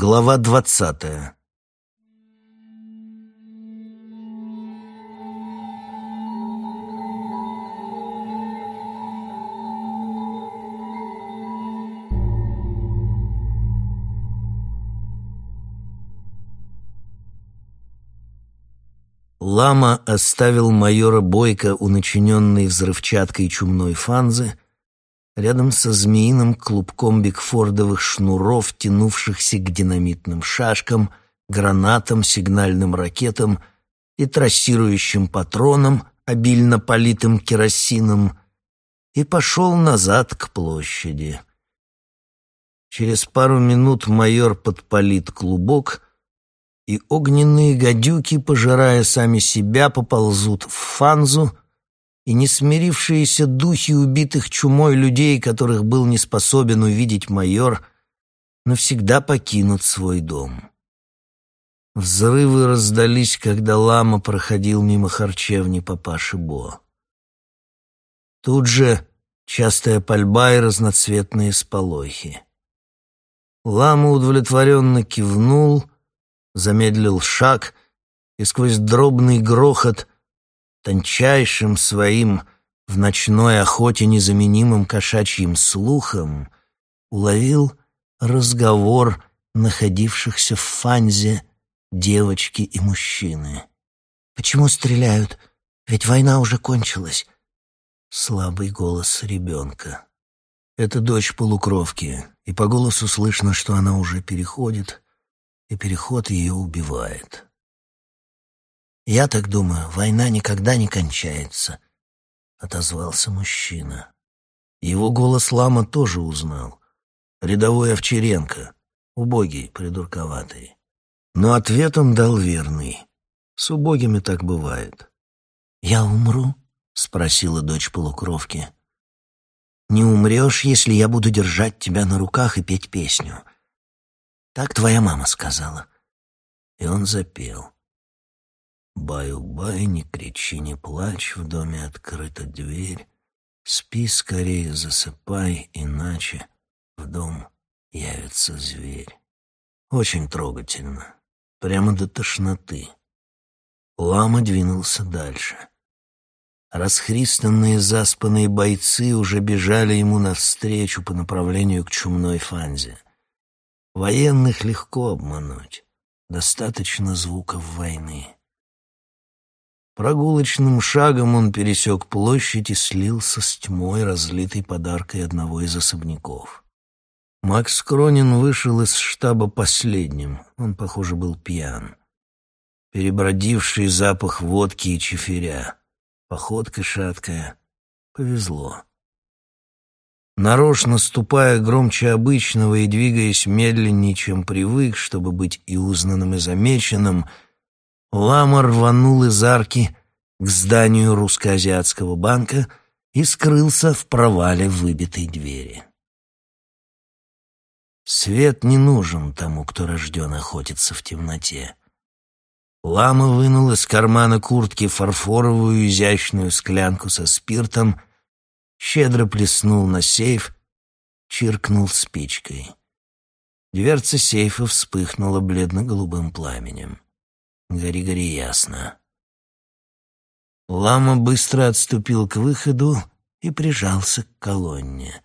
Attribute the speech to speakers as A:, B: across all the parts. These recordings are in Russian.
A: Глава двадцатая. Лама оставил майора Бойко у начиненной взрывчаткой чумной фанзы рядом со змеиным клубком бигфордовых шнуров, тянувшихся к динамитным шашкам, гранатам, сигнальным ракетам и трассирующим патронам, обильно политым керосином, и пошел назад к площади. Через пару минут майор подпалит клубок, и огненные гадюки, пожирая сами себя, поползут в фанзу, и несмирившиеся духи убитых чумой людей, которых был не способен увидеть майор, навсегда покинут свой дом. Взрывы раздались, когда лама проходил мимо харчевни папаши Бо. Тут же частая пальба и разноцветные сполохи. Лама удовлетворенно кивнул, замедлил шаг и сквозь дробный грохот тончайшим своим в ночной охоте незаменимым кошачьим слухом уловил разговор находившихся в фанзе девочки и мужчины. «Почему стреляют? Ведь война уже кончилась». Слабый голос ребенка. Это дочь полукровки, и по голосу слышно, что она уже переходит, и переход ее убивает. «Я так думаю, война никогда не кончается», — отозвался мужчина. Его голос Лама тоже узнал. Рядовой Овчаренко, убогий, придурковатый. Но ответ он дал верный. С убогими так бывает. «Я умру?» — спросила дочь полукровки. «Не умрешь, если я буду держать тебя на руках и петь песню». Так твоя мама сказала. И он запел. Баю-бай, не кричи, не плачь, в доме открыта дверь. Спи скорее, засыпай, иначе в дом явится зверь. Очень трогательно, прямо до тошноты. Лама двинулся дальше. Расхристанные заспанные бойцы уже бежали ему навстречу по направлению к чумной фанзе. Военных легко обмануть, достаточно звуков войны. Прогулочным шагом он пересек площадь и слился с тьмой, разлитой подаркой одного из особняков. Макс Кронин вышел из штаба последним. Он, похоже, был пьян. Перебродивший запах водки и чефиря. Походка шаткая. Повезло. Нарочно ступая громче обычного и двигаясь медленнее, чем привык, чтобы быть и узнанным, и замеченным — Лама рванул из арки к зданию русско-азиатского банка и скрылся в провале выбитой двери. Свет не нужен тому, кто рожден охотиться в темноте. Лама вынул из кармана куртки фарфоровую изящную склянку со спиртом, щедро плеснул на сейф, чиркнул спичкой. Дверца сейфа вспыхнула бледно-голубым пламенем. Гори-гори ясно. Лама быстро отступил к выходу и прижался к колонне.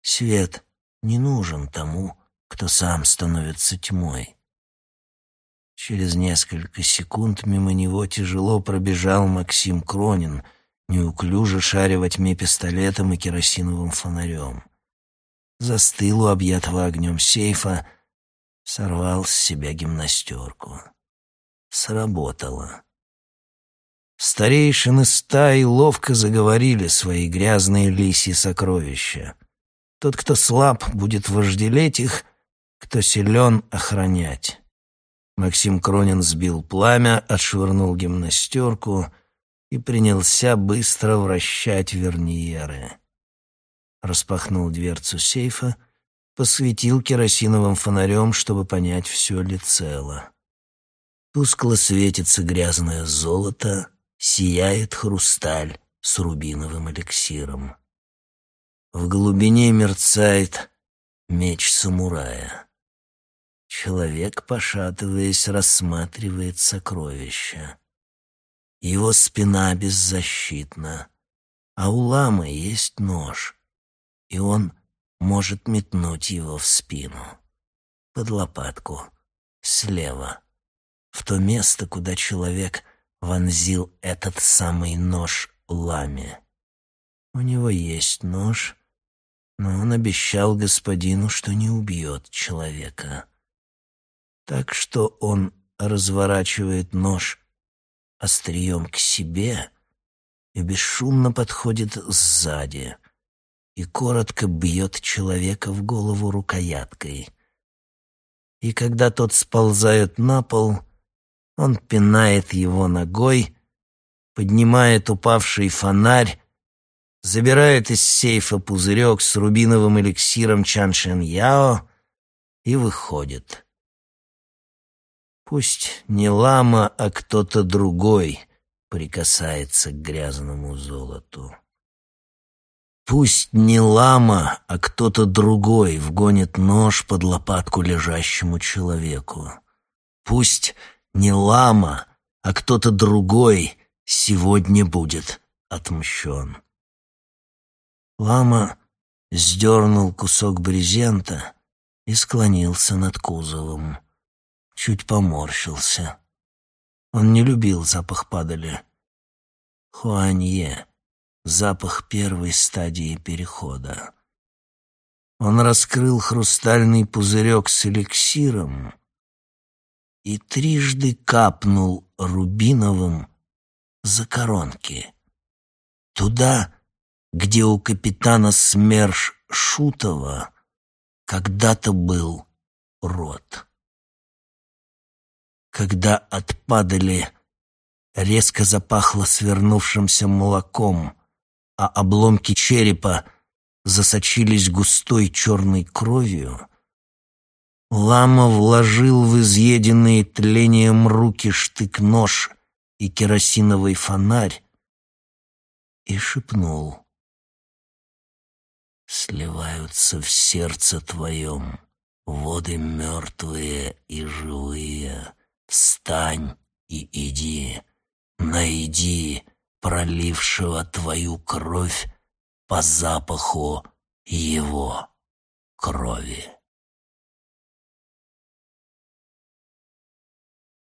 A: Свет не нужен тому, кто сам становится тьмой. Через несколько секунд мимо него тяжело пробежал Максим Кронин, неуклюже шаря во тьме пистолетом и керосиновым фонарем. Застыл у объятого огнем сейфа, сорвал с себя гимнастерку сработало. Старейшины стаи ловко заговорили свои грязные лисьи сокровища. Тот, кто слаб, будет вожделеть их, кто силен — охранять. Максим Кронин сбил пламя, отшвырнул гимнастерку и принялся быстро вращать верниеры. Распахнул дверцу сейфа, посветил керосиновым фонарем, чтобы понять, все ли цело. Тускло светится грязное золото, сияет хрусталь с рубиновым эликсиром. В глубине мерцает меч самурая. Человек, пошатываясь, рассматривает сокровища. Его спина беззащитна, а у ламы есть нож, и он может метнуть его в спину, под лопатку, слева, в то место, куда человек вонзил этот самый нож ламе. У него есть нож, но он обещал господину, что не убьет человека. Так что он разворачивает нож острием к себе и бесшумно подходит сзади и коротко бьет человека в голову рукояткой. И когда тот сползает на пол, он пинает его ногой, поднимает упавший фонарь, забирает из сейфа пузырек с рубиновым эликсиром Чаншен Яо и выходит. Пусть не лама, а кто-то другой прикасается к грязному золоту. Пусть не лама, а кто-то другой вгонит нож под лопатку лежащему человеку. Пусть не лама, а кто-то другой сегодня будет отмщен. Лама сдернул кусок брезента и склонился над кузовом чуть поморщился. Он не любил запах падали. Хуанье — запах первой стадии перехода. Он раскрыл хрустальный пузырек с эликсиром и трижды капнул рубиновым за коронки. Туда, где у капитана СМЕРШ Шутова когда-то был рот когда отпадали, резко запахло свернувшимся молоком, а обломки черепа засочились густой черной кровью, Лама вложил в изъеденные тлением руки штык-нож и керосиновый фонарь и шепнул. «Сливаются в сердце твоем воды мертвые и живые» Встань и иди, найди пролившего твою кровь по запаху его крови.